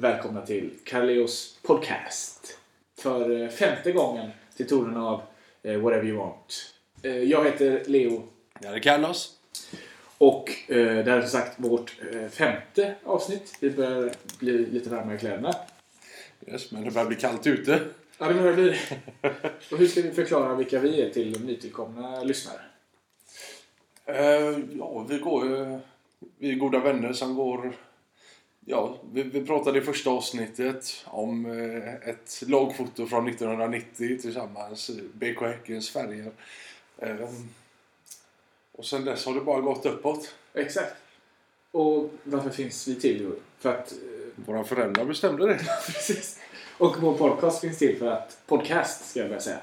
välkomna till Carleos podcast. För eh, femte gången till tonen av eh, Whatever You Want. Eh, jag heter Leo här är Carlos. och det här är som sagt vårt femte avsnitt. Vi börjar bli lite varmare i kläderna. Yes, men det börjar bli kallt ute. Ja, det börjar bli. Och hur ska vi förklara vilka vi är till nytillkomna lyssnare? Eh, ja, vi går ju... Vi är goda vänner som går... Ja, vi, vi pratade i första avsnittet om eh, ett lagfoto från 1990 tillsammans i BK Häckens färger. Eh, och sen dess har det bara gått uppåt. Exakt. Och varför finns vi till? Jo, För att... eh, Våra föräldrar bestämde det. Precis. Och vår podcast finns till för att... Podcast ska jag börja säga.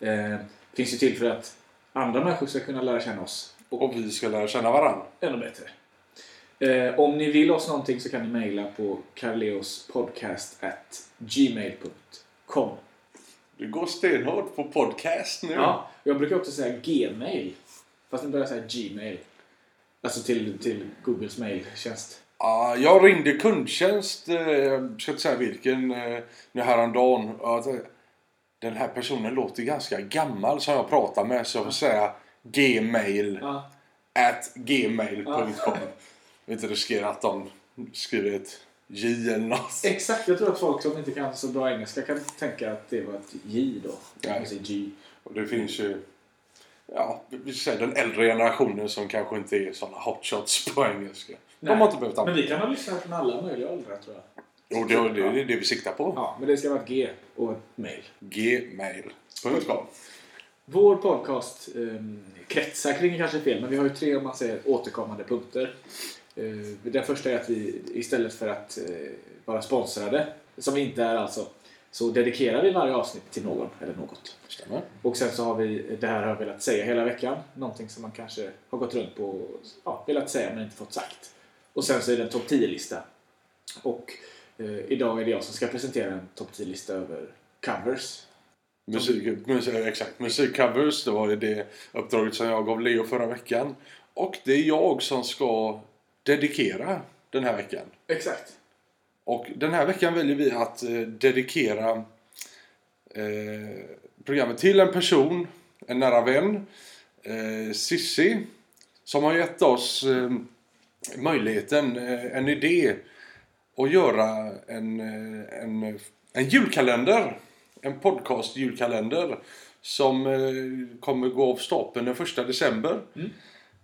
Eh, finns ju till för att andra människor ska kunna lära känna oss. Och Och vi ska lära känna varandra. ännu bättre. Eh, om ni vill oss någonting så kan ni mejla på carleospodcast@gmail.com. Du går stenhårt på podcast nu. Ja, jag brukar också säga gmail. Fast nu börjar jag säga gmail. Alltså till, till Googles mailtjänst. Ja, jag ringde kundtjänst, eh, jag ska inte säga vilken, eh, nu häromdagen. Den här personen låter ganska gammal som jag pratar med så jag får säga gmail Ja, at gmail.com. Inte riskera att de skriver ett J eller något. exakt. Jag tror att folk som inte kan så bra engelska kan tänka att det var ett J då. Säger G. Och det finns ju, ja, vi säger den äldre generationen som kanske inte är sådana hotshots på engelska. De Nej. har inte behövt Men använda vi kan ha lyssnat från alla möjliga åldrar tror jag. Jo, det, det, det är det vi siktar på. Ja, men det ska vara ett G och ett mail. Gmail.com. Vår podcast eh, kretsar kring kanske fel, men vi har ju tre om man säger återkommande punkter. Eh, den första är att vi istället för att eh, vara sponsrade, som vi inte är alltså, så dedikerar vi varje avsnitt till någon eller något. Stämmer. Och sen så har vi, det här har jag velat säga hela veckan, någonting som man kanske har gått runt på och ja, velat säga men inte fått sagt. Och sen så är det en topp 10-lista. Och eh, idag är det jag som ska presentera en topp 10-lista över covers Musik, musik, exakt, musikcovers. Det var det uppdraget som jag gav Leo förra veckan. Och det är jag som ska dedikera den här veckan. Exakt. Och den här veckan väljer vi att eh, dedikera eh, programmet till en person, en nära vän, eh, Sissi, som har gett oss eh, möjligheten, eh, en idé att göra en, en, en julkalender. En podcast julkalender som kommer gå av stapeln den första december. Mm.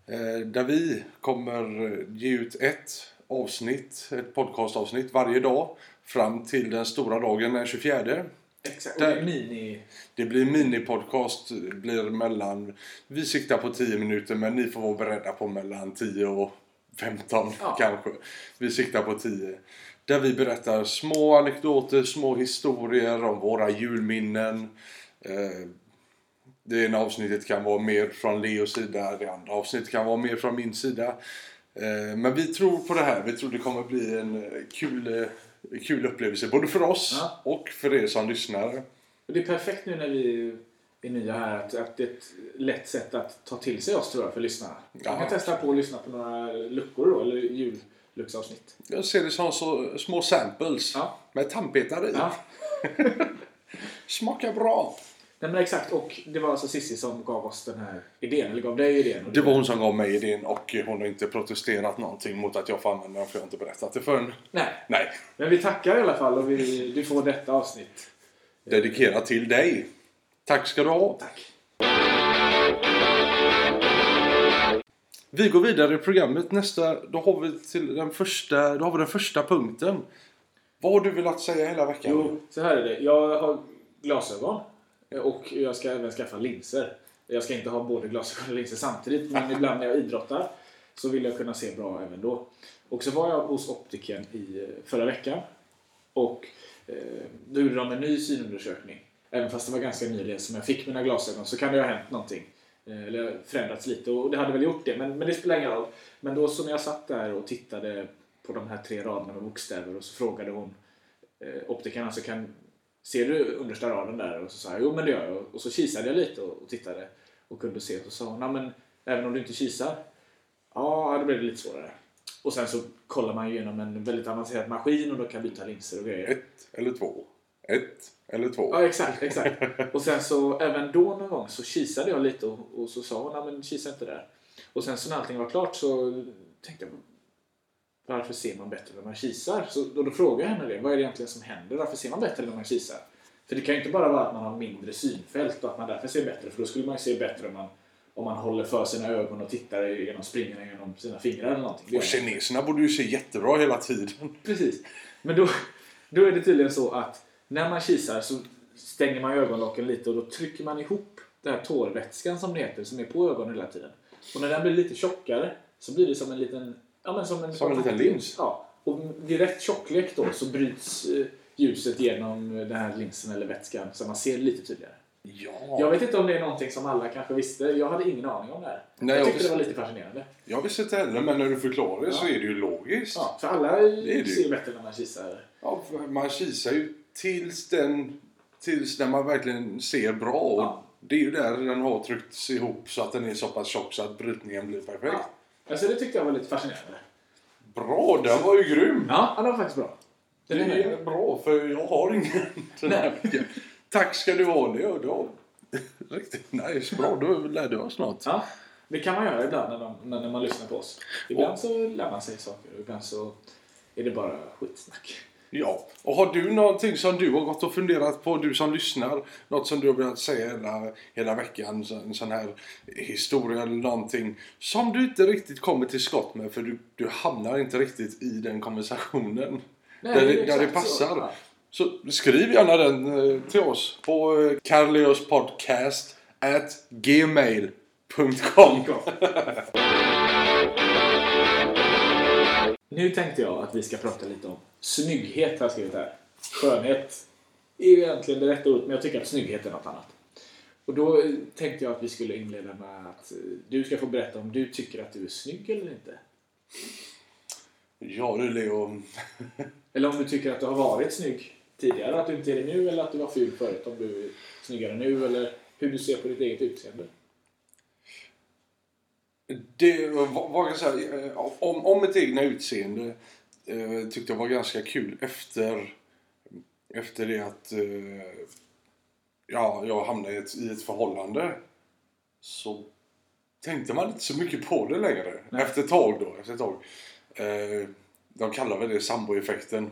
Eh, där vi kommer ge ut ett avsnitt, ett podcastavsnitt varje dag fram till den stora dagen den 24. Exakt. Och det Där. är mini... Det blir minipodcast, det blir mellan, vi siktar på 10 minuter men ni får vara beredda på mellan 10 och 15 Ja. kanske. Vi siktar på 10. Där vi berättar små anekdoter, små historier om våra julminnen. Eh, det ena avsnittet kan vara mer från Leos sida, det andra avsnittet kan vara mer från min sida. Eh, men vi tror på det här, vi tror det kommer bli en eh, kul, eh, kul upplevelse både för oss Ja. och för er som lyssnar. Det är perfekt nu när vi är nya här att, att det är ett lätt sätt att ta till sig oss tror jag för lyssnarna. Man Ja. kan testa på att lyssna på några luckor då, eller jullucksavsnitt. Jag ser det som så små samples Ja. med tandpetare i. Smakar bra. Nej men exakt, och det var alltså Cissi som gav oss den här idén, eller gav dig idén. Det var hon som gav mig idén och hon har inte protesterat någonting mot att jag får använda den för jag har inte berättat det förrän. Nej, Nej, men vi tackar i alla fall och vi, du får detta avsnitt. dedikerat till dig. Tack ska du ha. Tack. Vi går vidare i programmet. Nästa, då har vi till den första, då har vi den första punkten. Vad har du velat säga hela veckan? Jo, så här är det. Jag har glasögon och jag ska även skaffa linser. Jag ska inte ha både glasögon och linser samtidigt men ibland när jag idrottar så vill jag kunna se bra även då. Och så var jag hos optiken i eh, förra veckan och eh, då gjorde de en ny synundersökning. Även fast det var ganska nyligen som jag fick mina glasögon så kan det ha hänt någonting. Eh, Eller förändrats lite och det hade väl gjort det men, men det spelar ingen roll. Men då när jag satt där och tittade på de här tre raderna med bokstäver och så frågade hon eh, optikern alltså kan Ser du understa raden där? Och så sa jag jo men det gör jag. Och så kisade jag lite och, och tittade och kunde se. Och så sa hon, "Ja, men även om du inte kisar? Ja, då blev det lite svårare. Och sen så kollar man ju igenom en väldigt avancerad maskin och då kan byta linser och grejer. Ett eller två. Ett eller två. Ja, exakt, exakt. Och sen så även då någon gång så kisade jag lite och, och så sa hon, men kisa inte där. Och sen så när allting var klart så tänkte jag, varför ser man bättre när man kisar? Så då, då frågade jag henne det, vad är det egentligen som händer? Varför ser man bättre när man kisar? För det kan ju inte bara vara att man har mindre synfält och att man därför ser bättre, för då skulle man ju se bättre om man, om man håller för sina ögon och tittar genom springorna genom sina fingrar eller någonting. Och kineserna borde ju se jättebra hela tiden. Precis. Men då, då är det tydligen så att när man kisar så stänger man ögonlocken lite och då trycker man ihop den här tårvätskan som det heter, som är på ögonen hela tiden. Och när den blir lite tjockare så blir det som en liten... Ja, men som en, Som en liten lins. Ja. Och vid rätt tjocklek då så bryts eh, ljuset genom den här linsen eller vätskan så man ser lite tydligare. Ja. Jag vet inte om det är någonting som alla kanske visste. Jag hade ingen aning om det här. Nej, jag jag tyckte visste- det var lite fascinerande. Jag visste inte heller, men när du förklarar det så Ja. är det ju logiskt. Ja, för alla det ju. ser bättre när man kisar. Ja, man kisar ju tills den... Tills när man verkligen ser bra. Ja. Det är ju där den har tryckts ihop så att den är så pass tjock så att brytningen blir perfekt. Ja. Alltså det tyckte jag var lite fascinerande. Bra, den var ju grym! Ja, han var faktiskt bra. Det Den är är bra för jag har ingen den veckan. Tack ska du ha. Det var riktigt nice. Bra, då lärde jag oss något. Ja, det kan man göra ibland när, de, när, man lyssnar på oss. Ibland så lär man sig saker och ibland så är det bara skitsnack. Ja, och har du någonting som du har gått och funderat på, du som lyssnar, något som du har velat säga hela, hela veckan, en sån här historia eller någonting, som du inte riktigt kommer till skott med för du, du hamnar inte riktigt i den konversationen. Nej, där, det det, är där det exakt så. passar. Ja. Så skriv gärna den eh, till oss på eh, carleospodcast at gmail.com Nu tänkte jag att vi ska prata lite om snygghet har jag skrivit här. Skönhet är ju egentligen det rätta ordet men jag tycker att snygghet är något annat. Och då eh, tänkte jag att vi skulle inleda med att eh, du ska få berätta om du tycker att du är snygg eller inte. Ja du Leo, Eller om du tycker att du har varit snygg tidigare, att du inte är det nu eller att du var ful förut, om du är snyggare nu eller hur du ser på ditt eget utseende. Det var, var säga, eh, om, om mitt egna utseende eh, tyckte jag var ganska kul efter, efter det att eh, ja, jag hamnade i ett, i ett förhållande. Så tänkte man inte så mycket på det längre. Nej. Efter ett tag då. Efter ett tag. Eh, de kallar väl det samboeffekten.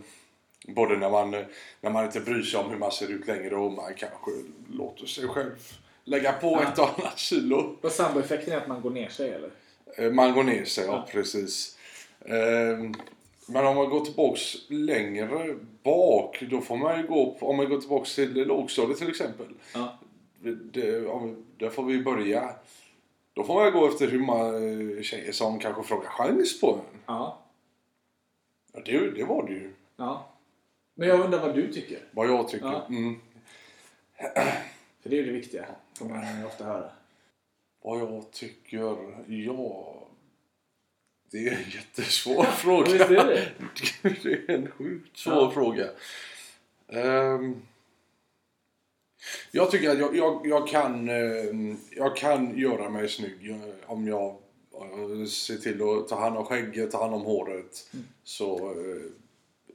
Både när man, eh, när man inte bryr sig om hur man ser ut längre och man kanske låter sig själv lägga på Ja. ett och annat kilo. Och samboeffekten är att man går ner sig eller? Eh, Man går ner sig, ja, Ja. precis. Ehm, Men om man går tillbaks längre bak, då får man ju gå på, om man går tillbaks till lågstadiet till exempel. Ja. Det, om, där får vi börja. Då får man gå efter hur man, eh, tjejer som kanske frågar chans på en. Ja. Ja, det, det var det ju. ja. Men jag undrar vad du tycker? Vad jag tycker. Ja. Mm. För det är ju det viktiga, man ju ofta höra. Vad jag tycker? Ja... Det är en jättesvår fråga. visst är det? det är en sjukt svår Ja. fråga. Ehm, jag tycker att jag, jag, jag, kan, ehm, jag kan göra mig snygg jag- om jag eh, ser till att ta hand om skägget, ta hand om håret. Mm. Så, eh,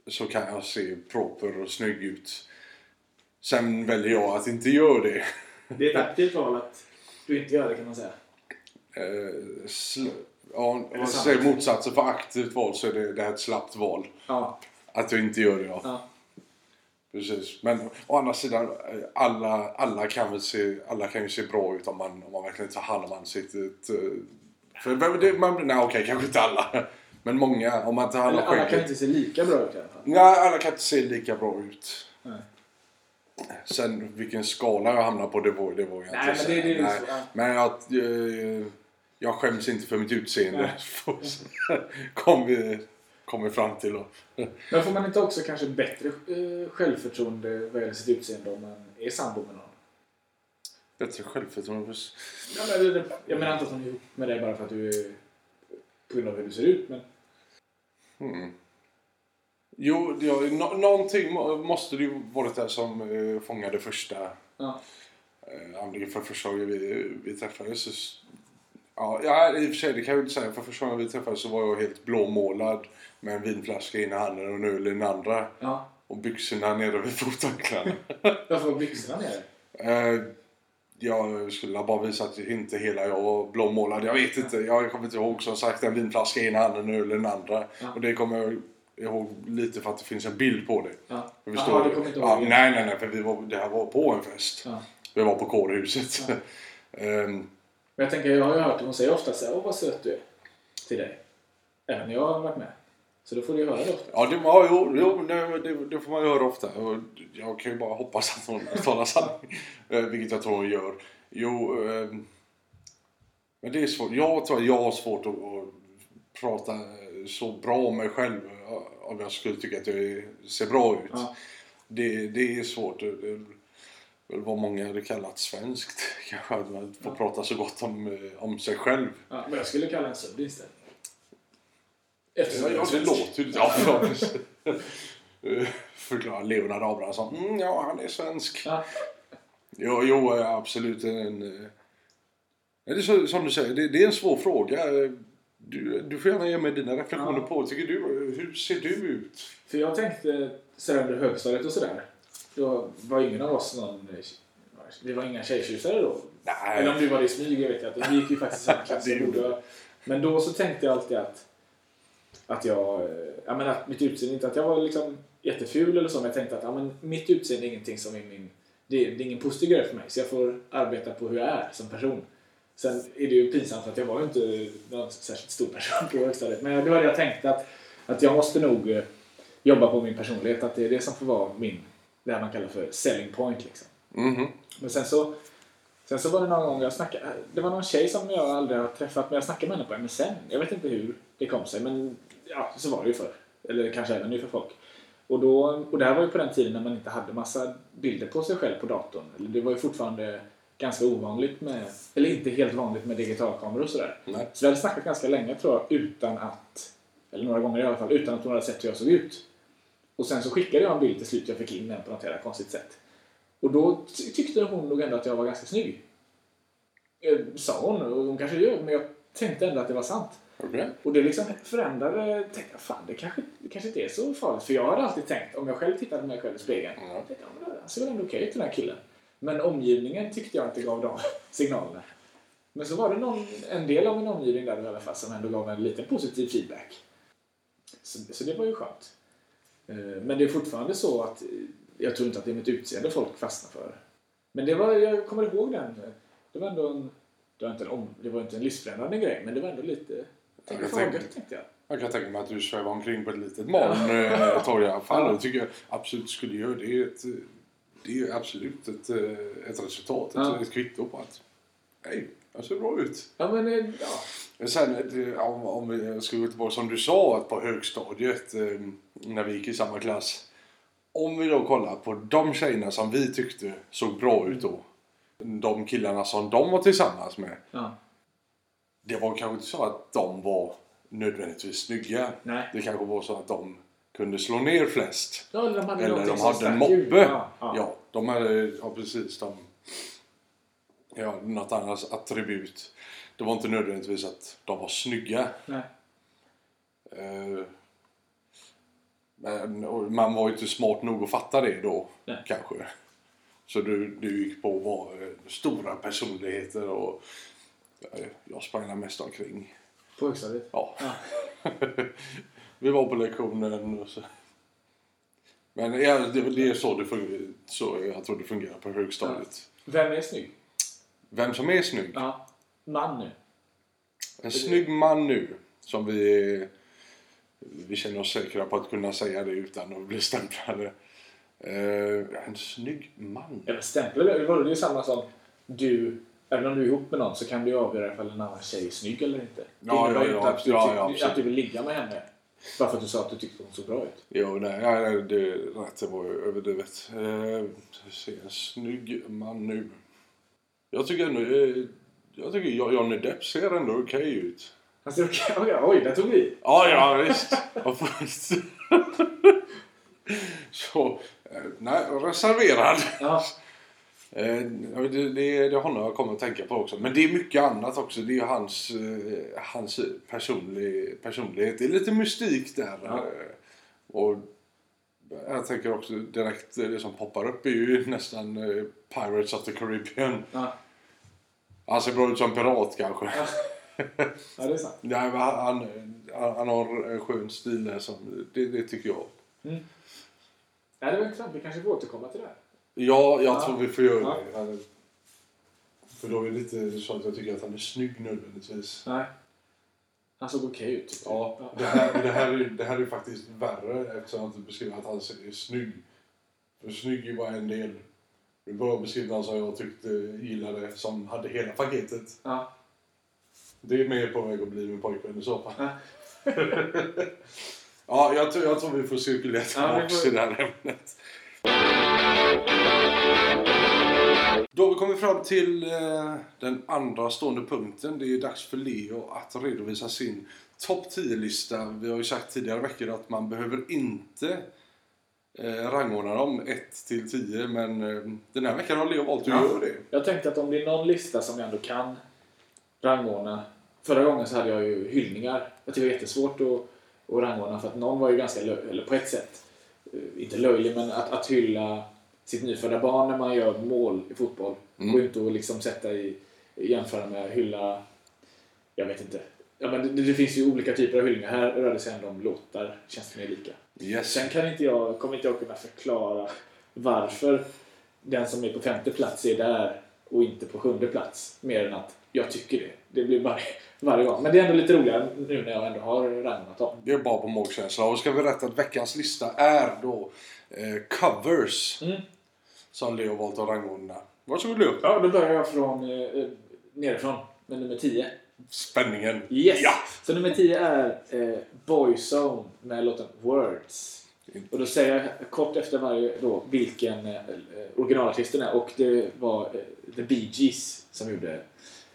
så kan jag se proper och snygg ut. Sen väljer jag att inte göra det. Det är ett aktivt val att du inte gör det kan man säga. Eh, sl- ja, om man säger motsatsen för aktivt val så är det, det här ett slappt val. Ja. Att jag inte gör det, ja. ja. Precis. Men å andra sidan, eh, alla, alla, kan väl se, alla kan ju se bra ut om man, om man verkligen tar hand om ansiktet. eh. För det, man, nej okej, kanske inte alla. Men många, om man tar hand om alla kan inte se lika bra ut i alla fall. Nej, alla kan inte se lika bra ut. Nej. Sen vilken skala jag hamnar på, det var jag Nej, inte men det- det säga. så, ja. Men jag, eh, jag skäms inte för mitt utseende. Nej. kom, vi, kom vi fram till då. Men får man inte också kanske bättre eh, självförtroende vad gäller sitt utseende om man är sambo med någon? Bättre självförtroende. för- Ja, men, jag menar inte att hon är ihop med dig bara för att du är på grund av hur du ser ut, men Mm. Jo, har- nå- någonting må- måste det ju varit det som eh, fångade första... ja. Eh, för första gången vi, vi träffades. Så, Ja, ja, i och för sig det kan jag inte säga. För första gången vi träffades så var jag helt blåmålad med en vinflaska i ena handen och en öl i den andra. Ja. Och byxorna nere vid fotanklarna. Varför var byxorna nere? Eh, jag skulle bara visa att inte hela jag var blåmålad. Jag vet inte. Jag kommer inte ihåg. Som sagt en vinflaska i ena handen och öl i den andra. Ja. Och det kommer jag ihåg lite för att det finns en bild på det. Ja. Jag Jaha, förstår du det. ja, det? nej, nej, nej. För vi var, det här var på en fest. Ja. Vi var på kårhuset. Ja. Ehm, Men jag tänker, jag har ju hört, hon säger ofta så här, åh vad söt du är. Till dig. Även när jag har varit med. Så då får du ju höra det ofta. Ja, det, ja jo, jo men det, det får man ju höra ofta. Jag kan ju bara hoppas att hon talar sanning. Eh, vilket jag tror hon gör. Jo, ehm, men det är svårt. Jag tror jag har svårt att, att prata så bra om mig själv. Eh, Om jag skulle tycka att jag är- ser bra ut. Ja. Det, det är svårt. Det, det, vad många hade kallat svenskt. Kanske att man får Ja. prata så gott om, eh, om sig själv. Ja, men jag skulle kalla en sund inställning. Ja, Eftersom jag är det svensk. låter ju... Ja, ja. Eh, Förklarar Leonard Abrahamsson. Mm, ja, han är svensk. Ja. Jo, jo eh, absolut en... eh, Det är så, som du säger, det, det är en svår fråga. Du, du får gärna ge mig dina reflektioner Ja. på. Tycker du, hur ser du ut? För jag tänkte sådär under högstadiet och sådär. Då var ingen av oss någon... Vi var inga tjejtjusare då. Nej. Eller om du var det i smyg, jag vet inte. Vi gick ju faktiskt i samma klass. Men då så tänkte jag alltid att... Att jag... Ja, men att mitt utseende, inte att jag var liksom jätteful eller så, men jag tänkte att ja, men mitt utseende är ingenting som är min... Det är, det är ingen positiv grej för mig, så jag får arbeta på hur jag är som person. Sen är det ju pinsamt att jag var ju inte någon särskilt stor person på högstadiet. Men det var det jag tänkte att, att jag måste nog eh, jobba på min personlighet. Att det är det som får vara min, det här man kallar för selling point. Liksom. Mhm. Men sen så, sen så var det någon gång jag snackade, det var någon tjej som jag aldrig har träffat men jag snackade med henne på MSN. Jag vet inte hur det kom sig men ja, så var det ju förr. Eller kanske även nu för folk. Och, då, och det här var ju på den tiden när man inte hade massa bilder på sig själv på datorn. Det var ju fortfarande ganska ovanligt med, eller inte helt vanligt med digitalkameror och sådär. Nej. Så vi hade snackat ganska länge tror jag utan att, eller några gånger i alla fall, utan att hon hade sett hur jag såg ut. Och sen så skickade jag en bild till slut, jag fick in den på något jävla konstigt sätt. Och då ty- tyckte hon nog ändå att jag var ganska snygg. Eh, Sa hon, och hon kanske gör, men jag tänkte ändå att det var sant. Okej. Och det liksom förändrade, tänkte jag, fan det kanske, det kanske inte är så farligt. För jag hade alltid tänkt, om jag själv tittade på mig själv i spegeln, Ja. tänkte jag, han ser väl ändå okej ut den här killen. Men omgivningen tyckte jag inte gav de signalerna. Men så var det någon, en del av min omgivning där i alla fall som ändå gav en liten positiv feedback. Så, så det var ju skönt. Eh, Men det är fortfarande så att eh, jag tror inte att det är mitt utseende folk fastnar för. Men det var, jag kommer ihåg den. Det var ändå en, det var inte en, om, det var inte en livsförändrande grej, men det var ändå lite... Jag tänkte, Jag fan tänkte- gött tänkte jag. Jag kan tänka mig att du svävar omkring på ett litet moln eh, i alla fall. Ja. Det tycker jag absolut skulle göra. Det är, ett, det är absolut ett, eh, ett resultat, ett, Ja. ett kvitto på att hej, jag ser bra ut. Ja, men eh, ja. Men Sen eh, om, om vi ska gå tillbaka som du sa att på högstadiet eh, när vi gick i samma klass. Om vi då kollar på de tjejerna som vi tyckte såg bra ut då. De killarna som de var tillsammans med. ja. Det var kanske inte så att de var nödvändigtvis snygga. Nej. Det kanske var så att de kunde slå ner flest. Ja, eller de hade Eller de hade en moppe. Ja, Ja, ja. de hade, ja precis. De, ja, något annat attribut. Det var inte nödvändigtvis att de var snygga. Nej. Eh, Men man var ju inte smart nog att fatta det då, Nej. kanske. Så du, du gick på vara eh, stora personligheter och eh, jag sprang mest omkring. På högstadiet. Ja. Ja. Vi var på lektionen och så. Men ja, det, det är så det fungerar, så jag tror det fungerar på högstadiet. Vem är snygg? Vem som är snygg? Ja. Man nu. En snygg man nu som vi, vi känner oss säkra på att kunna säga det utan att bli stämplade. Eh, en snygg man? Stämplar det? Vadå, Det är samma som du, även om du är ihop med någon så kan du ju avgöra ifall en annan tjej är snygg eller inte. Det Ja, innebär ju ja, inte ja, att du, ja, ja, att du vill ligga med henne. Bara för att du sa att du tyckte hon såg bra ut. Jo, nej, ja, det är rätt. Det var ju överdrivet. Eh, se, en snygg man nu. Jag tycker ändå... Eh, jag tycker Johnny Depp ser ändå okej ut. Han ser okej Oj, oj, där tog vi. Ja, ja visst. Så, eh, nej, reserverad. Ja. Eh, det, det, det har jag kommit att tänka på också. Men det är mycket annat också. Det är hans, eh, hans personlig, personlighet. Det är lite mystik där. Ja. Eh, Och jag tänker också direkt, det som poppar upp är ju nästan Pirates of the Caribbean. Ja, Han ser bra ut som pirat kanske. ja. ja det är sant. Nej, men han, han, han har en skön stil där. Som, det, det tycker jag. Mm. Ja, det var intressant. Vi kanske får återkomma till det. här. Ja, jag Ja. tror vi får göra Ja. det. Han För då är det inte så att jag tycker att han är snygg nödvändigtvis. Nej. Han såg okej ut. tyckte jag. Ja, det här, det, här är, det här är faktiskt värre eftersom jag inte beskriver att han är snygg. För snygg är bara en del. Det bara beskriva han som jag tyckte gillade, som hade hela paketet. Ja. Det är mer på väg att bli min pojkvän i så fall. Ja. ja, jag, tror, jag tror vi får cirkulera Ja, tillbaka får- till det här ämnet. Har vi fram till eh, den andra stående punkten. Det är dags för Leo att redovisa sin topp 10-lista. Vi har ju sagt tidigare veckor att man behöver inte eh, rangordna dem 1 till 10 men eh, den här veckan har Leo valt att Ja. göra det. Jag tänkte att om det är någon lista som jag ändå kan rangordna. Förra gången så hade jag ju hyllningar. Jag tycker det var jättesvårt att, att rangordna för att någon var ju ganska, eller på ett sätt, eh, inte löjlig, men att, att hylla sitt nyfödda barn när man gör mål i fotboll. Mm. Och inte att liksom sätta i, jämföra med hylla, jag vet inte. Ja, men det, det finns ju olika typer av hyllningar. Här rör det sig ändå om låtar, känns det mer lika. Yes. Sen kan inte jag, kommer inte jag kunna förklara varför den som är på femte plats är där och inte på sjunde plats. Mer än att jag tycker det. Det blir varje, varje gång. Men det är ändå lite roligare nu när jag ändå har rangordnat dem. Det är bara på magkänsla. Och ska vi berätta att veckans lista är då eh, covers Mm. som Leo valt att rangordna. Varsågod Leo. Ja, då börjar jag från eh, nerifrån med nummer 10. Spänningen. Yes! Ja! Så nummer 10 är eh, Boyzone med låten Words. Och då säger jag kort efter varje då vilken eh, originalartisten är och det var eh, The Bee Gees som gjorde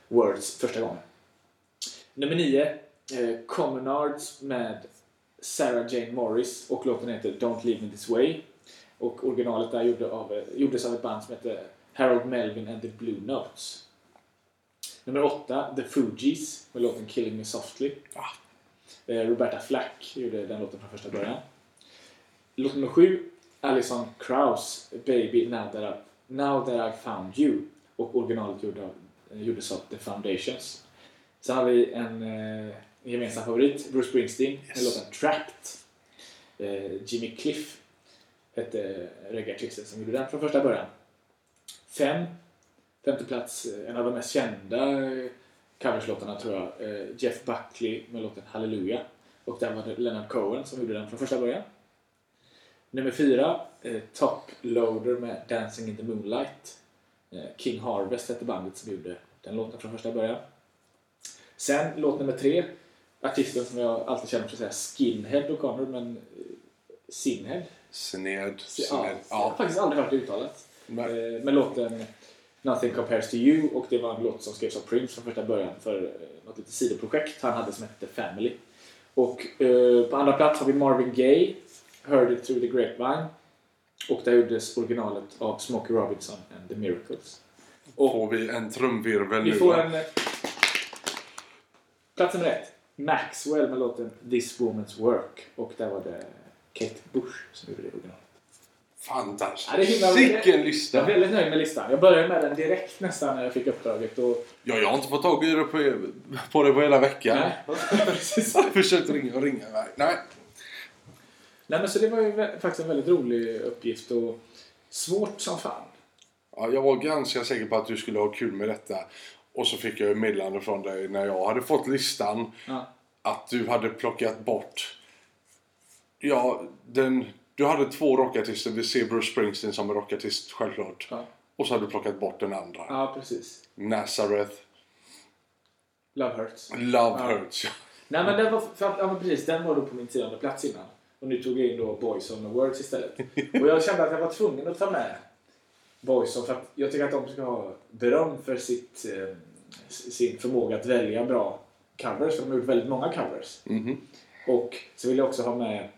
Words första gången. Nummer 9 eh, Commonards med Sarah Jane Morris och låten heter Don't Leave Me This Way. Och originalet där gjorde av, eh, gjordes av ett band som heter Harold Melvin and the Blue Notes. Nummer 8 The Fugees med låten Killing Me Softly. Ah. Eh, Roberta Flack gjorde den låten från första början. Låt nummer sju, Alison Krauss, Baby Now That, I, Now That I Found You. Och originalet gjordes av The Foundations. Sen har vi en eh, gemensam favorit, Bruce Springsteen, med Yes. låten Trapped. Eh, Jimmy Cliff hette reggaeartisten som gjorde den från första början. Fem, femte plats, eh, en av de mest kända eh, coverslåtarna tror jag. Eh, Jeff Buckley med låten Hallelujah. Och där var det Leonard Cohen som gjorde den från första början. Nummer fyra, Top Loader med Dancing in the Moonlight. King Harvest hette bandet som gjorde den låten från första början. Sen låt nummer tre, artisten som jag alltid känner för att säga Skinhead O'Connor, men Sinhead. Sned. Ja. Jag har faktiskt aldrig hört det uttalat. Men, Eh, med låten Nothing Compares to You och det var en låt som skrevs av Prince från första början för eh, något litet sidoprojekt han hade som hette Family. Och eh, på andra plats har vi Marvin Gaye, Heard It Through the Grapevine. Och där gjordes originalet av Smokey Robinson and the Miracles. Och får vi en trumvirvel vi nu får va? en... Plats nummer ett. Maxwell med låten This Woman's Work. Och där var det Kate Bush som gjorde det originalet. Fantastiskt. Ja, himla- Vilken Jag är lista! väldigt nöjd med listan. Jag började med den direkt nästan när jag fick uppdraget. Och, Ja, jag har inte fått tag i det på, på det på hela veckan. nej, precis. Jag har försökt ringa och ringa. Nej. Nej. nej, men så det var ju faktiskt en väldigt rolig uppgift och svårt som fan. Ja, jag var ganska säker på att du skulle ha kul med detta. Och så fick jag ett meddelande från dig när jag hade fått listan Ja. att du hade plockat bort... Ja, den... Du hade två rockartister. Vi ser Bruce Springsteen som en rockartist, självklart. Ja. Och så hade du plockat bort den andra. ja, precis. Nazareth. Love Hurts. Love Ja. Hurts. Nej, men den var, för att, ja, men precis, den var då på min tionde plats innan. Och nu tog jag in då Boyzone och Words istället. Och jag kände att jag var tvungen att ta med Boyzone för att jag tycker att de ska ha beröm för sitt, eh, sin förmåga att välja bra covers. För de har gjort väldigt många covers. Mhm. Och så vill jag också ha med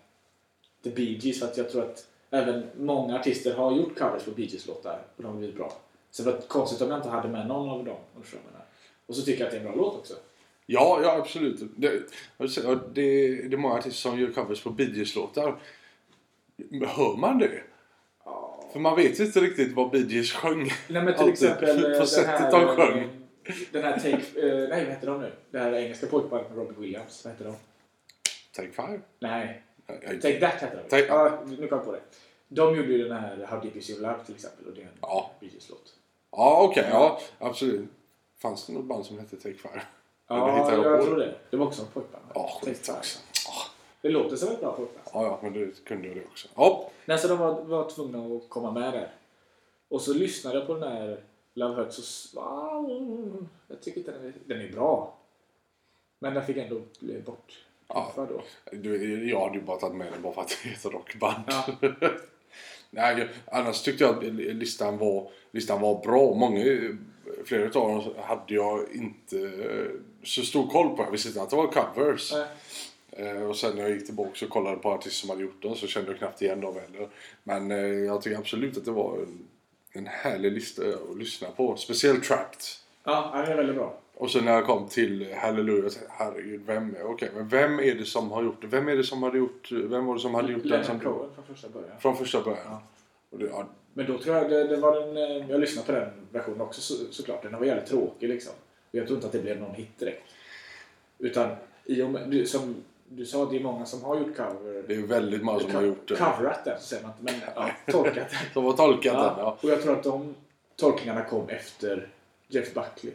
The Bee Gees för att jag tror att även många artister har gjort covers på Bee Gees-låtar och de har blivit bra. Så det var konstigt om jag inte hade med någon av dem. Och så tycker jag att det är en bra låt också. Ja, ja absolut. Det, det, det är många artister som gör covers på Bee Gees-låtar. Hör man det? Ja. För man vet inte riktigt vad Bee Gees sjöng. Nej men till exempel På eh, den sättet här... de eh, sjöng. Den här Take... eh, nej vad heter de nu? Det här engelska pojkbandet med Robbie Williams. Vad heter de? Take five? Nej. Take That heter de. Take- Ja, nu kom jag på det. De gjorde ju den här How Deep Is Your Love till exempel. Och det är en Ja. Bee Gees-låt. Ja, okej. ja, absolut. Fanns det något band som hette Take? Eller Ja, jag jag tror det? det. Var också en pojkband. Ja, skit också. Det låter som ett bra pojkband. Ja, ja, men det kunde jag det också. Ja, Nej, så de var, var tvungna att komma med där. Och så lyssnade jag på den här Love Hurts och... s- Wow, jag tycker inte den är, den är bra. Men den fick ändå bli bort. Ja. då. du, jag hade ju bara tagit med den bara för att det är ett rockband. Ja. Nej, annars tyckte jag att listan var, listan var bra. Många, flera av dem hade jag inte eh, så stor koll på. Jag visste inte att det var covers. Nej. Eh, Och sen när jag gick tillbaka och kollade på artister som hade gjort dem så kände jag knappt igen dem heller. Men eh, jag tycker absolut att det var en, en härlig lista att lyssna på. Speciellt Trapped. Ja, den är väldigt bra. Och sen när jag kom till Hallelujah, jag tänkte, herregud, vem, okej, men vem är det som har gjort det? Vem är det som hade gjort, vem var det som hade gjort den som Cohen från första början. Från första början. Ja. Det, ja, Men då tror jag det, det var den... eh, Jag lyssnade på den versionen också så, såklart. Den var jävligt tråkig liksom. Jag tror inte att det blev någon hit direkt. Utan i och med, som du sa, det är många som har gjort cover. det är väldigt många som har gjort det. Coverat den, så säger man inte. Men ja, tolkat den. Som har tolkat den, Ja, ja. och jag tror att de tolkningarna kom efter Jeff Buckley.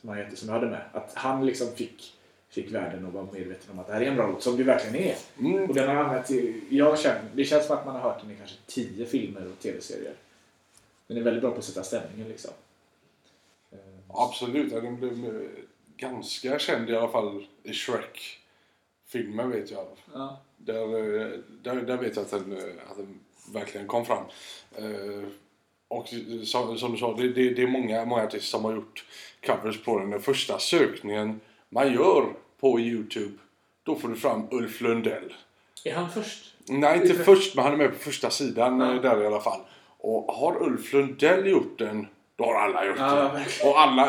Som han hette, som jag hade med. Att han liksom fick, fick världen att vara medveten om att det här är en bra låt, som det verkligen är. Mm. Och den har använts i, jag känner, det känns som att man har hört den i kanske tio filmer och tv-serier. Den är väldigt bra på att sätta stämningen liksom. Eh, Absolut, den blev eh, ganska känd i alla fall i Shrek-filmen vet jag. Ja. Där, eh, där, där vet jag att den, att den verkligen kom fram. Och som, som du sa, det, det, det är många, många artister som har gjort covers på den. Den första sökningen man gör på Youtube, då får du fram Ulf Lundell. Är han först? Nej, inte Det- först, men han är med på första sidan Ja. eh, där i alla fall. Och har Ulf Lundell gjort den, då har alla gjort Ja, den. Och alla,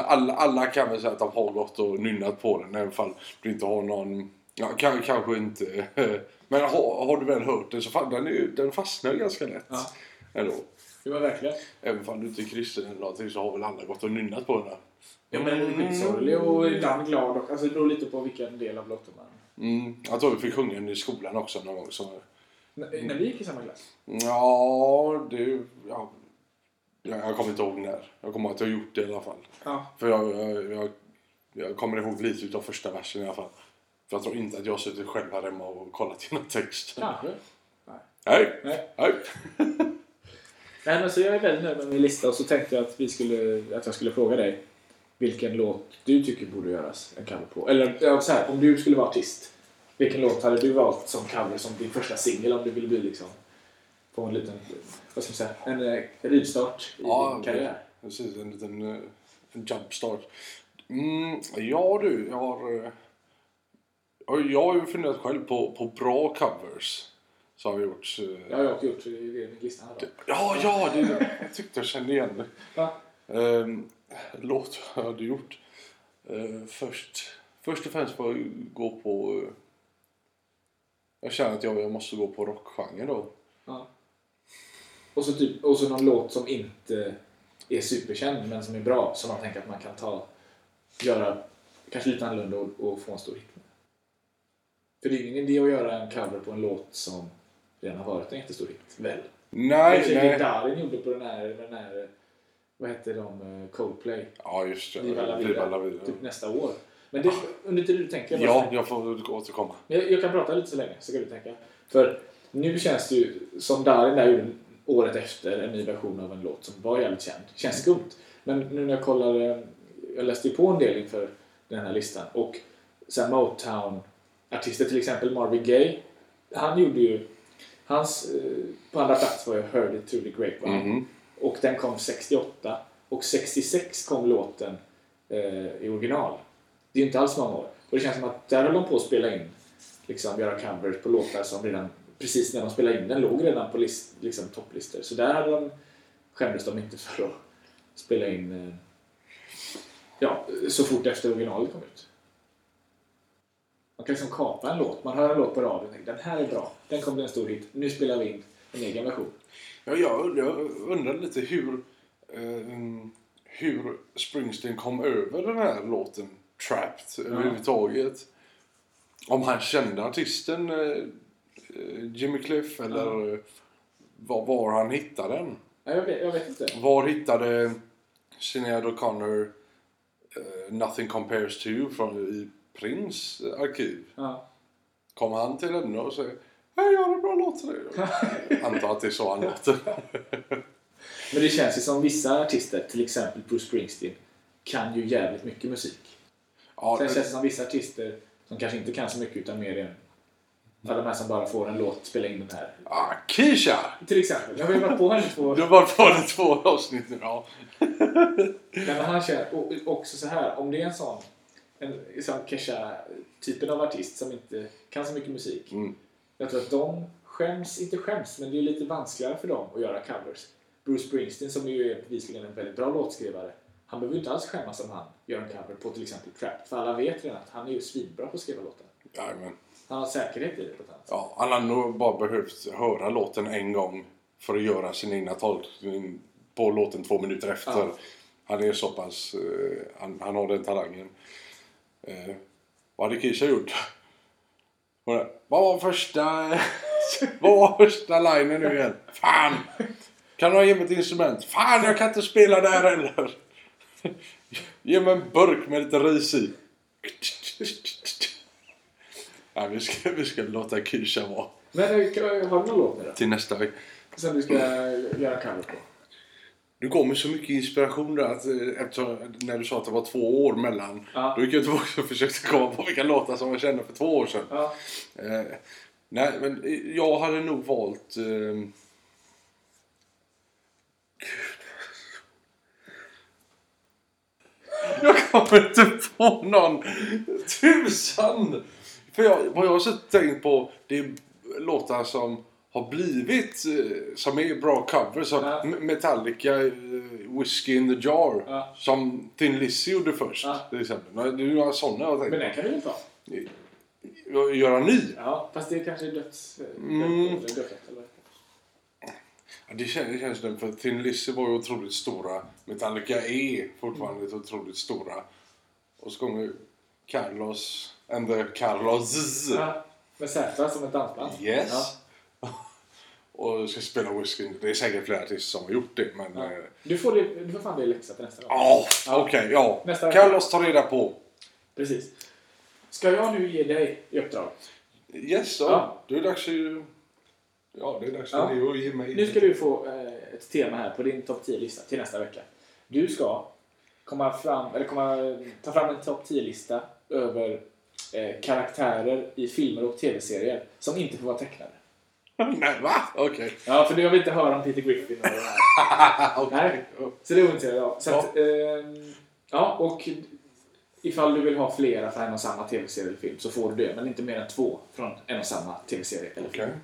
alla, alla kan väl säga att de har gått och nynnat på den, även fall du inte har någon... Ja, kan, kanske inte. Men har, har du väl hört den så fan, den, är, den fastnar ganska lätt. Ja. Ändå. Det var verkligen. Även om du inte är kristen eller någonting så har väl alla gått och nynnat på den. Ja, men är skitsorglig och ibland glad. Och, alltså, det beror lite på vilken del av låten man... Mm, jag tror vi fick sjunga den i skolan också någon gång. Så, N- När vi gick i samma klass? ja, det... Ja, jag, jag kommer inte ihåg när. Jag kommer att jag har gjort det i alla fall. Ja. För jag, jag, jag, jag kommer ihåg lite utav första versen i alla fall. För jag tror inte att jag har suttit själv här hemma och kollat igenom texten. Kanske. Nej. Hej! Nej. Hej! Nej, men så jag är väldigt nöjd med min lista och så tänkte jag att, vi skulle, att jag skulle fråga dig vilken låt du tycker borde göras en cover på. Eller ja, så här, om du skulle vara artist, vilken låt hade du valt som cover som din första singel om du vill bli liksom få en liten, vad ska man säga, en eh, rivstart i Ja, din karriär? Precis, en liten eh, en jumpstart. Mm, ja du, jag har... eh, ja, Jag har ju funderat själv på, på bra covers. Som har gjorts. eh, Det har jag också gjort, så det är det min lista här då. Ja, ja, det, jag tyckte jag kände igen det. Ja. Um, låt jag hade gjort. Eh, först, först och främst får jag gå på... eh, jag känner att jag, jag måste gå på rockgenren då. Ja. Och, så typ, och så någon låt som inte är superkänd men som är bra. Som man tänker att man kan ta, göra kanske lite annorlunda och, och få en stor hit med. För det är ingen idé att göra en cover på en låt som redan har varit en jättestor hit. Väl? Nej, det nej. Darin gjorde på den här, den här vad hette de, eh, Coldplay. Ja, just det. Viva la vida. Viva la vida. Typ nästa år. Men det, under tiden du tänker. Ja, jag får återkomma. jag, jag kan prata lite så länge, så kan du tänka. För nu känns det ju som Darin där gjorde året efter en ny version av en låt som var jävligt känd. Känns skumt. Men nu när jag kollade, jag läste ju på en del inför den här listan och sen Motown-artister, till exempel Marvin Gaye, han gjorde ju, hans, eh, på andra plats var ju Heard It Through the Grapevine. Mhm. Och den kom 68. Och 66 kom låten eh, i original. Det är ju inte alls många år. Och det känns som att där höll de på att spela in, liksom göra covers på låtar som redan, precis när de spelade in den, låg redan på list, liksom, topplistor. Så där hade de, skämdes de inte för att spela in eh, ja, så fort efter originalet kom ut. Man kan liksom kapa en låt. Man hör en låt på radion och tänker den här är bra. Den kommer bli en stor hit. Nu spelar vi in en egen version. Ja, jag, jag undrar lite hur, eh, hur Springsteen kom över den här låten Trapped överhuvudtaget. Om han kände artisten eh, eh, Jimmy Cliff eller var, var han hittade den. Ja, jag, vet, jag vet inte. Var hittade Sinéad O'Connor eh, Nothing Compares To från i Prince arkiv? Ja. Kom han till henne och säger Hej, jag har en bra låt till dig. Antar att det är så han låter. Men det känns ju som vissa artister, till exempel Bruce Springsteen, kan ju jävligt mycket musik. Ja, Sen det- känns det som vissa artister som kanske inte kan så mycket utan mer än alla de här som bara får en låt spela in den här. ah, Keisha! Till exempel. Jag har ju varit på henne två... Du har varit på det två avsnitt nu. Ja. Nej, men han känner, och också så här, om det är en sån, en sån Kesha-typen av artist som inte kan så mycket musik. Mm. Jag tror att de skäms, inte skäms, men det är lite vanskligare för dem att göra covers. Bruce Springsteen som ju är bevisligen en väldigt bra låtskrivare, han behöver ju inte alls skämmas om han gör en cover på till exempel Trapped. För alla vet redan att han är ju svinbra på att skriva låtar. Jajamän. Han har säkerhet i det på ett annat sätt. Ja, han har nog bara behövt höra låten en gång för att göra sin egna tolkning på låten två minuter efter. Ja. Han är så pass... eh, han, han har den talangen. Eh, vad hade Keisha gjort? Vad var första... vad var första linen nu igen? Fan! Kan du ge mig ett instrument? Fan, jag kan inte spela där heller! Ge mig en burk med lite ris i. Ja, vi, ska, vi ska låta Keisha vara Men har du någon låt nu då? till nästa vecka. Som du ska göra cover på? Du gav mig så mycket inspiration där att, eh, eftersom, när du sa att det var två år mellan. Ja. Då gick jag tillbaka och försökte komma på vilka låtar som jag kände för två år sedan. Ja. Eh, nej, men eh, jag hade nog valt... Eh, jag kommer inte på någon. Tusan! För jag, vad jag har tänkt på, det är låtar som har blivit, eh, som är bra covers. Som Ja. Metallica, eh, Whiskey in the Jar. Ja. Som Thin Lizzy gjorde först. Ja. Till exempel. Det är några sådana jag har tänkt Men den kan du väl ta? Göra ny? Ja, fast det kanske är döds... Mm. Eller? Ja, det känns, det känns det, för Thin Lizzy var ju otroligt stora. Metallica är fortfarande otroligt stora. Och så kommer Carlos and the Carlos. Ja, med Z som ett dansband. Yes. Ja. och ska spela Whiskey. Det är säkert flera artister som har gjort det. Men... Ja. Ja, Du, får det, du får fan det läxa till nästa gång. oh, Ja. okej. ja. Nästa vecka. Carlos tar reda på. Precis. Ska jag nu ge dig i uppdrag? Yes, ja. Ja. Då är det dags för... Ja, det är dags för Ja. dig att ge mig... Nu ska du få eh, ett tema här på din topp 10-lista till nästa vecka. Du ska komma fram, eller komma, ta fram en topp 10-lista över eh, karaktärer i filmer och tv-serier som inte får vara tecknade. Nej, va? Okej. Ja, för jag vill inte höra om Peter Griffin och det här. Okej. Så det är ointresserad av. Så att, ehm, ja, och ifall du vill ha flera från en och samma tv-serie eller film så får du det. Men inte mer än två från en och samma tv-serie eller film. Okej.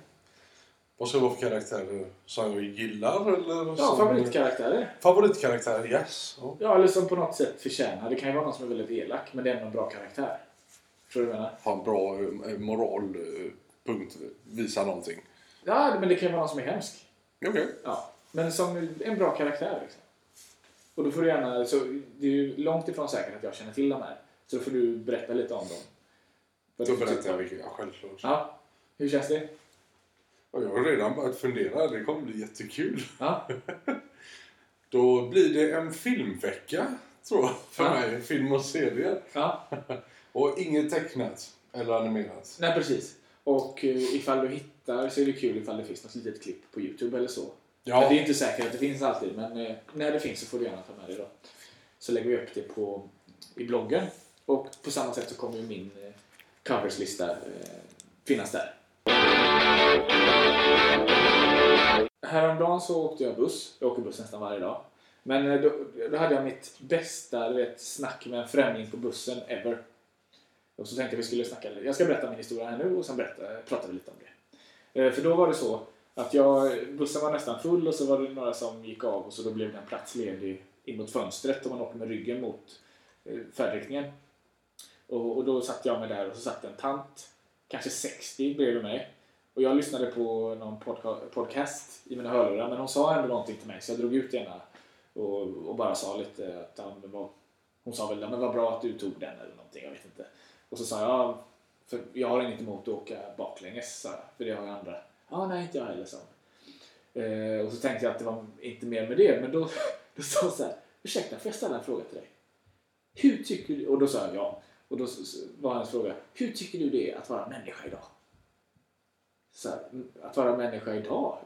Vad ska det vara för karaktärer som jag gillar? Eller Ja, som... favoritkaraktärer. Favoritkaraktärer, yes. Ja. Ja, eller som på något sätt förtjänar. Det kan ju vara någon som är väldigt elak, men det är ändå en bra karaktär. Förstår du vad jag menar? Ha en bra eh, moral, eh, punkt, visa någonting. Ja, men det kan vara någon som är hemsk. Okej. Ja, men som en bra karaktär. Liksom. Och då får du gärna, så det är ju långt ifrån säkert att jag känner till de här. Så då får du berätta lite om dem. Vad Då berättar jag vilka jag självklart. Ja, hur känns det? Och jag har redan börjat fundera. Det kommer bli jättekul. Ja, Då blir det en filmvecka, tror jag, för Ja. mig. Film och serier. ja. Och inget tecknat eller animerat. Nej, precis. Och eh, ifall du hittar så är det kul ifall det finns något litet klipp på Youtube eller så. Ja. Men det är inte säkert att det finns alltid, men eh, när det finns så får du gärna ta med det då. Så lägger vi upp det på, i bloggen. Och på samma sätt så kommer ju min eh, coverslista eh, finnas där. Häromdagen så åkte jag buss. Jag åker buss nästan varje dag. Men då, då hade jag mitt bästa du vet, snack med en främling på bussen ever. Och så tänkte jag vi skulle snacka Jag ska berätta min historia här nu och sen berätta, prata vi lite om det. Eh, för då var det så att jag, bussen var nästan full och så var det några som gick av och så då blev det en plats ledig in mot fönstret och man åkte med ryggen mot eh, färdriktningen. Och, och då satt jag med där och så satt en tant, kanske 60 bredvid mig. Och jag lyssnade på någon podca- podcast i mina hörlurar men hon sa ändå någonting till mig så jag drog ut ena och, och bara sa lite att ja, var, hon sa väl ja, men vad bra att du tog den eller någonting, jag vet inte. Och så sa jag, för jag har inget emot att åka baklänges, sa jag, för det har jag andra. Ja, nej, inte jag heller, hon. Eh, och så tänkte jag att det var inte mer med det, men då, då sa hon så här, ursäkta, får jag ställa en fråga till dig? Hur tycker du, och då sa jag ja, och då var hennes fråga, hur tycker du det är att vara människa idag? Så här, "Mm, att vara människa idag?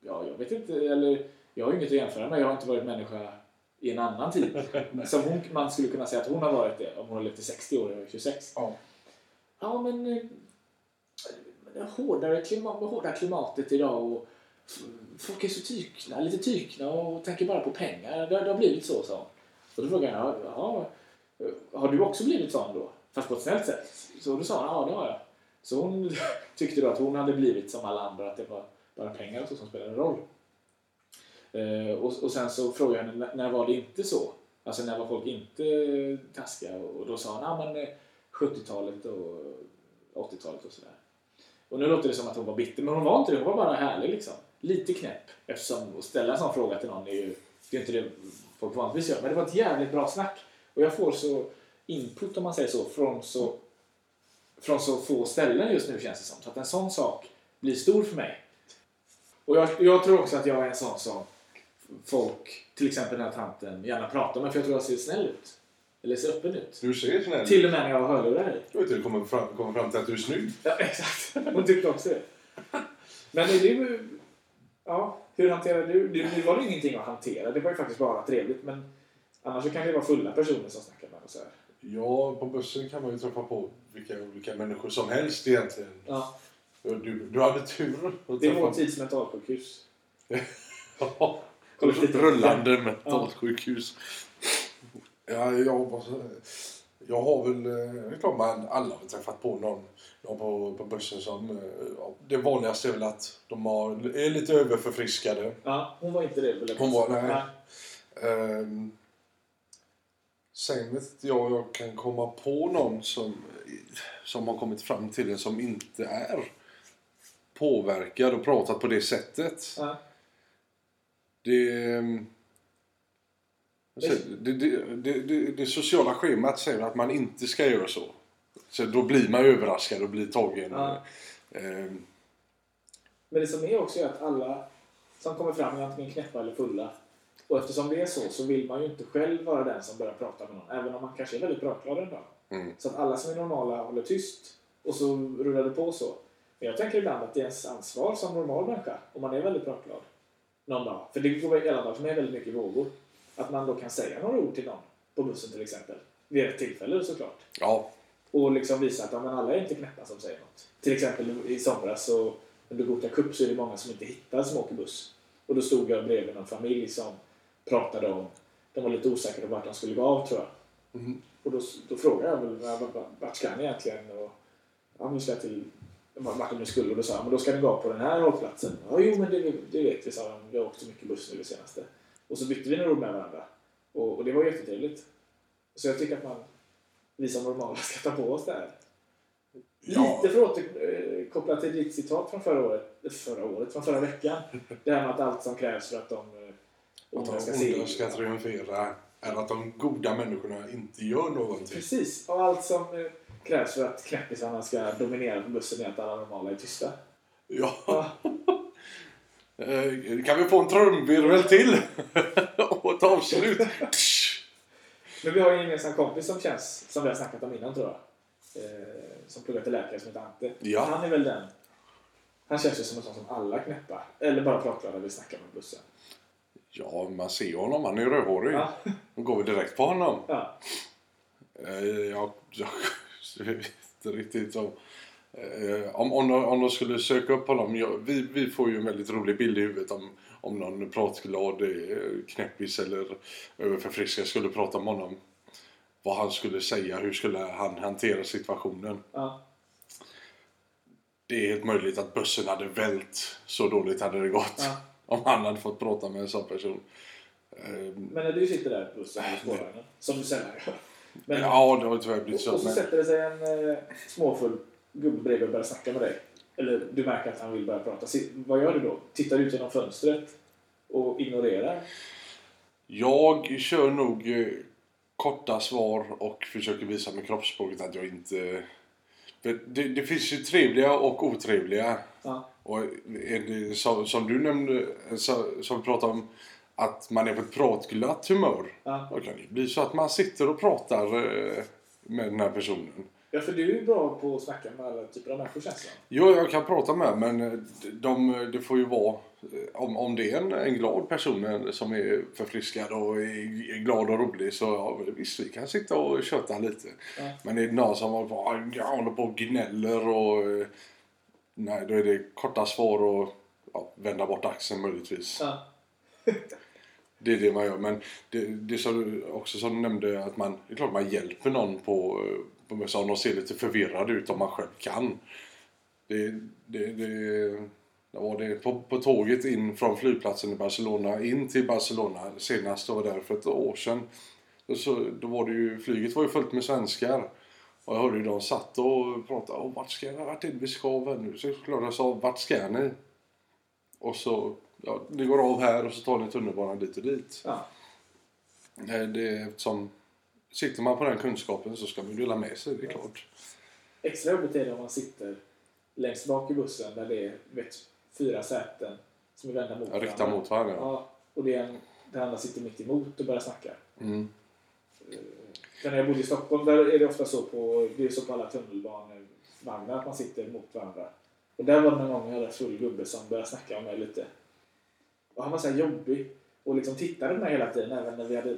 Ja, jag vet inte, eller jag har inget att jämföra med, jag har inte varit människa i en annan tid. Som hon, man skulle kunna säga att hon har varit det om hon har levt i 60 år och jag är 26. Ja. Ja, men det hårdare klimat, hårda klimatet idag och folk är så tykna, lite tykna och tänker bara på pengar. Det, det har blivit så, så. Och då frågade jag, ja, har du också blivit sån då? Fast på ett snällt sätt. Så då sa hon, ja det har jag. Så hon tyckte då att hon hade blivit som alla andra, att det var bara pengar och så som spelade roll. Eh, och, och sen så frågade jag henne, "När- var det inte så? Alltså när var folk inte taskiga? Och då sa hon, ja men eh, 70-talet och 80-talet och sådär. Och nu låter det som att hon var bitter, men hon var inte det. Hon var bara härlig liksom. Lite knäpp. Eftersom att ställa en sån fråga till någon är ju, det är inte det folk vanligtvis gör. Men det var ett jävligt bra snack. Och jag får så input, om man säger så, från så, från så få ställen just nu känns det som. Så att en sån sak blir stor för mig. Och jag, jag tror också att jag är en sån som folk, till exempel den här tanten, gärna pratar med för jag tror jag ser snäll ut. Eller ser öppen ut. Du ser snäll. Till och med när jag har hörlurar i. Jag vet du kommer fram, kommer fram till att du är snygg. Ja, exakt. Hon tyckte också det. Men är ju... Ja, hur hanterar du... det? Nu var det ingenting att hantera. Det var ju faktiskt bara trevligt. Men annars så kan det vara fulla personer som snackar med och så här. Ja, på bussen kan man ju träffa på vilka olika människor som helst egentligen. Ja, Du, du hade tur det är vår tids mentalsjukhus. Ja. Rullande mentalsjukhus. Ja, jag, jag har väl... eh, Det är klart man alla har träffat på någon, någon på, på bussen som... eh, ja, Det vanligaste är väl att de har, är lite överförfriskade. Ja, hon var inte det. jag Hon var- nej. Ehm, sen vet jag, jag kan komma på någon som, som har kommit fram till det som inte är påverkad och pratat på det sättet. Ja. Det, ehm, det, det, det, det, sociala schemat säger att man inte ska göra så. Så då blir man överraskad och blir tagen. Ja. Ehm, Men det som är också är att alla som kommer fram är antingen knäppa eller fulla. Och eftersom det är så så vill man ju inte själv vara den som börjar prata med någon. Även om man kanske är väldigt pratglad en dag. Mm. Så att alla som är normala håller tyst. Och så rullar det på så. Men jag tänker ibland att det är ens ansvar som normal människa. Om man är väldigt pratglad. Någon dag. För det går hela dagen med väldigt mycket vågor. Att man då kan säga några ord till någon. På bussen till exempel. Vid ett tillfälle såklart. ja, Och liksom visa att ja, men alla är inte knäppa som säger något. Till exempel i somras så under Gothia Cup så är det många som inte hittar som åker buss. Och då stod jag bredvid någon familj som pratade om, de var lite osäkra på vart de skulle gå av tror jag. Mhm. Och då, då frågade jag väl "Ja, vart- ska ni egentligen? Och, ja, vi ska till vart de nu skulle och då sa jag men då ska ni gå av på den här hållplatsen. Ja, jo men det, det vet vi, sa de. Vi har åkt så mycket buss nu det senaste. Och så bytte vi några ord med varandra. Och, och det var jättetrevligt. Så jag tycker att man, vi som normala ska ta på oss det här. Ja. Lite för att återkoppla till ditt citat från förra året, eh, förra året, från förra veckan. Det här med att allt som krävs för att de eh, Att onda de ska se. ska triumfera är att de goda människorna inte gör någonting. Precis, och allt som eh, krävs för att knäppisarna ska dominera på bussen är att alla normala är tysta. Ja. Ja, Eh, Kan vi få en trumvirvel till? Och ett avslut. Men vi har en gemensam kompis som känns, som vi har snackat om innan tror jag. Eh, som pluggar till läkare som heter Ante. Ja. Han är väl den. Han känns ju som en sån som alla knäppa, eller bara pratglada vill snacka med bussen. Ja, man ser honom. Han är rödhårig. Ja, Man går väl direkt på honom. ja. Eh, Jag, jag, jag vet inte riktigt om... eh, Om, om, de, om de skulle söka upp honom. Jag, vi, vi får ju en väldigt rolig bild i huvudet om, om någon pratglad eh, knäppis eller överförfriskad skulle prata med honom. Vad han skulle säga, hur skulle han hantera situationen. ja. Det är helt möjligt att bussen hade vält. Så dåligt hade det gått. Ja. Om han hade fått prata med en sån person. Eh, Men när du sitter där på bussen eller spårvagnen, som du sällan gör. Men, Ja, det har tyvärr blivit och, så. och så Men, sätter det sig en eh, småfull gubbe bredvid och börjar snacka med dig. Eller du märker att han vill börja prata. Vad gör du då? Tittar du ut genom fönstret och ignorerar? jag kör nog eh, korta svar och försöker visa med kroppsspråket att jag inte... Det, det finns ju trevliga och otrevliga. Ja. Och det, som, som du nämnde, som vi pratade om, att man är på ett pratglatt humör. Ja. Då kan det bli så att man sitter och pratar eh, med den här personen. Ja, för du är ju bra på att snacka med alla typer av människor känns det. Jo, jag kan prata med men eh, de, det får ju vara... eh, Om, om det är en, en glad person eh, som är förfriskad och är, är glad och rolig så ja, visst, vi kan sitta och köta lite. Ja. Men är det någon som håller på, ja, håller på och gnäller och... Nej, då är det korta svar och ja, vända bort axeln möjligtvis. Ja. Det är det man gör. Men det, det du också som du nämnde att man, det är klart man hjälper någon på, på mössan om de ser lite förvirrade ut om man själv kan. Det, det, det, det var det på, på tåget in från flygplatsen i Barcelona in till Barcelona senast jag var där för ett år sedan. Så, då var det ju, flyget var ju fullt med svenskar. Och jag hörde ju de satt och pratade. Och vart ska jag? Vart är det vi ska nu? Så klart jag sa, vart ska ni? Och så, ja, det går av här och så tar ni tunnelbanan dit och dit. Ja. Det är eftersom sitter man på den kunskapen så ska man dela med sig, det är klart. Extra jobbigt är det om man sitter längst bak i bussen där det är vet, fyra säten som är vända mot riktar mot varandra. Ja. Ja, och det är en, den andra sitter mitt emot och börjar snacka. Mm. För när jag bodde i Stockholm där är det ofta så på, det är så på alla tunnelbanevagnar att man sitter mot varandra. Och där var det någon gång en jävla full gubbe som började snacka med mig lite. Och han var så här jobbig och liksom tittade på mig hela tiden även när vi hade,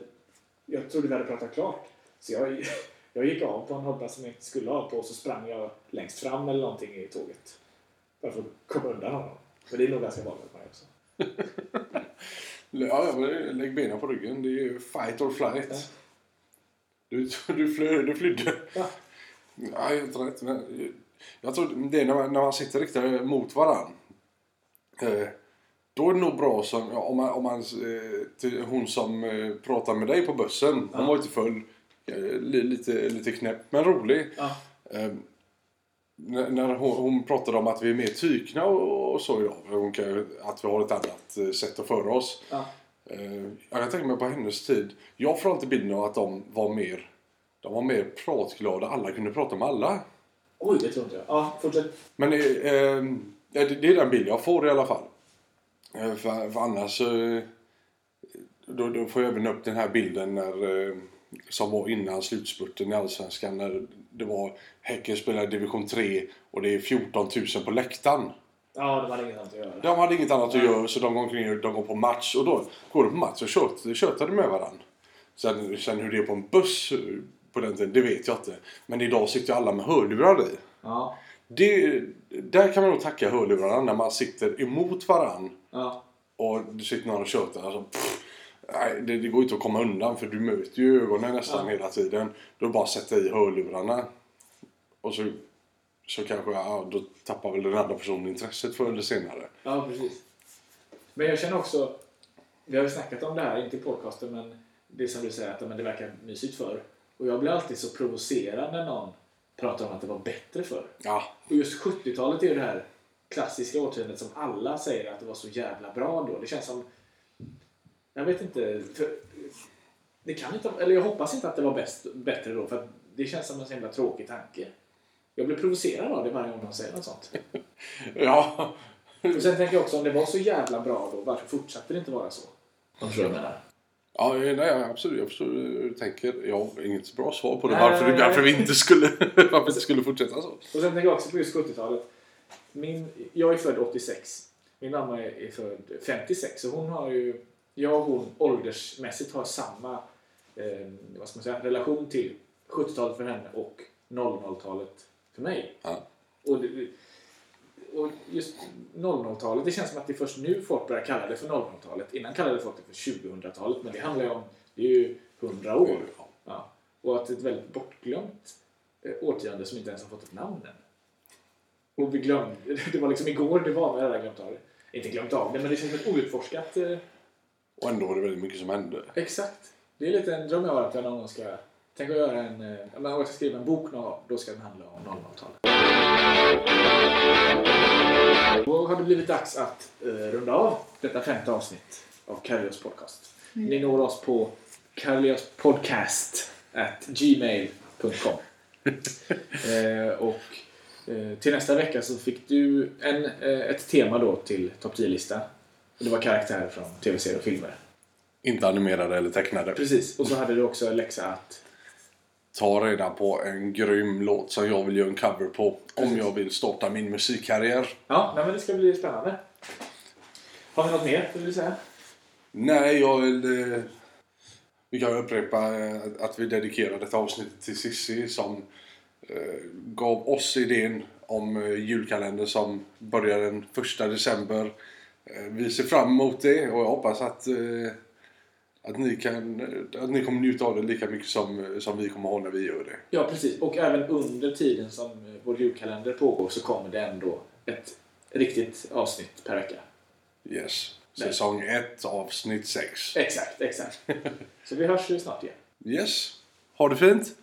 jag trodde vi hade pratat klart. Så jag, jag gick av på en hållplats som jag inte skulle av på och så sprang jag längst fram eller någonting i tåget. Bara för att komma undan honom. Men det är nog ganska vanligt för mig också. Ja, ja, men lägg benen på ryggen. Det är ju fight or Ja. flight. Du, du, flö, du flydde. Ja. Ja, helt rätt. Men jag tror det är när man, när man sitter riktigt mot varandra. Eh, då är det nog bra som, ja, om man, om man eh, till hon som eh, pratar med dig på bussen. Hon Ja. var lite full. Eh, li- lite, lite knäpp, men rolig. Ja. Eh, när hon, hon pratade om att vi är mer tykna och, och så idag. Hon kan, att vi har ett annat eh, sätt att föra oss. Ja. Eh, jag tänka mig på hennes tid. Jag får alltid bilden av att de var mer, de var mer pratglada. Alla kunde prata med alla. Oj, det tror inte jag. Ja, fortsätt. Men eh, eh, ja, det, det är den bild jag får i alla fall. Eh, för, för annars eh, då, då får jag även upp den här bilden när, eh, som var innan slutspurten i Allsvenskan. När det var Häcken spelade i division 3 och det är 14 000 på läktaren. Ja, de hade inget annat att göra. De hade inget annat att göra så de går omkring de går på match och då går de på match och tjöt- tjötade med varandra. Sen, sen hur det är på en buss på den tiden, det vet jag inte. Men idag sitter ju alla med hörlurar i. Ja. Det, där kan man nog tacka hörlurarna när man sitter emot varann Ja. och det sitter och tjötar. Alltså, pff, nej, det, det går inte att komma undan för du möter ju ögonen nästan Ja. hela tiden. Då bara sätta i hörlurarna. Och så, så kanske, ja, då tappar väl den andra personen intresset förr eller senare. Ja, precis. Men jag känner också, vi har ju snackat om det här, inte i podcasten, men det som du säger att men det verkar mysigt för. Och jag blir alltid så provocerad när någon pratar om att det var bättre för. Ja, Och just 70-talet är ju det här klassiska årtiondet som alla säger att det var så jävla bra då. Det känns som... Jag vet inte. För, det kan inte eller jag hoppas inte att det var bäst, bättre då, för att det känns som en så himla tråkig tanke. Jag blir provocerad av det varje gång de säger något sånt. ja. Och sen tänker jag också, om det var så jävla bra då, varför fortsatte det inte vara så? Om du jag menar. Ja, nej, absolut. Jag förstår hur du tänker. Jag har inget bra svar på det. Nej, Varför, nej, nej. varför vi inte skulle, varför inte skulle fortsätta så. Och sen tänker jag också på just 70-talet. Min, jag är född 86. Min mamma är, är född 56. Så hon har ju, jag och hon åldersmässigt har samma eh, vad ska man säga, relation till 70-talet för henne och 00-talet för mig. Ja. Och, det, och just 00-talet, det känns som att det är först nu folk börjar kalla det för 00-talet. Innan kallade folk det för 2000-talet, men det handlar ju om, det är ju 100 år. Ja. Och att det är ett väldigt bortglömt eh, årtionde som inte ens har fått ett namn än. Och vi glömde, det var liksom igår det var, men jag hade glömt av det. Inte glömt av det, men det känns som ett outforskat eh, Och ändå var det väldigt mycket som hände. Exakt. Det är lite en dröm jag har att jag någon gång ska... Tänk att göra en... eh, Om jag ska skriva en bok någon då ska den handla om 00-talet. Då har det blivit dags att eh, runda av detta femte avsnitt av Carlios podcast. Ni når oss på carliospodcast@gmail.com eh, Och eh, till nästa vecka så fick du en, eh, ett tema då till topp 10-listan. Och Det var karaktärer från tv-serier och filmer. Inte animerade eller tecknade. Precis. Och så hade du också en läxa att... Ta reda på en grym låt som jag vill göra en cover på. Om jag vill starta min musikkarriär. Ja, nej, men det ska bli spännande. Har vi något mer du vill säga? Nej, jag vill... Eh, vi kan upprepa eh, att vi dedikerade detta avsnittet till Sissi som eh, gav oss idén om eh, julkalender som börjar den första december. Eh, vi ser fram emot det och jag hoppas att, eh, att, ni kan, att ni kommer njuta av det lika mycket som, som vi kommer ha när vi gör det. Ja, precis. Och även under tiden som vår julkalender pågår så kommer det ändå ett riktigt avsnitt per vecka. Yes. Säsong 1, avsnitt 6. Exakt, exakt. Så vi hörs ju snart igen. Yes. Ha det fint!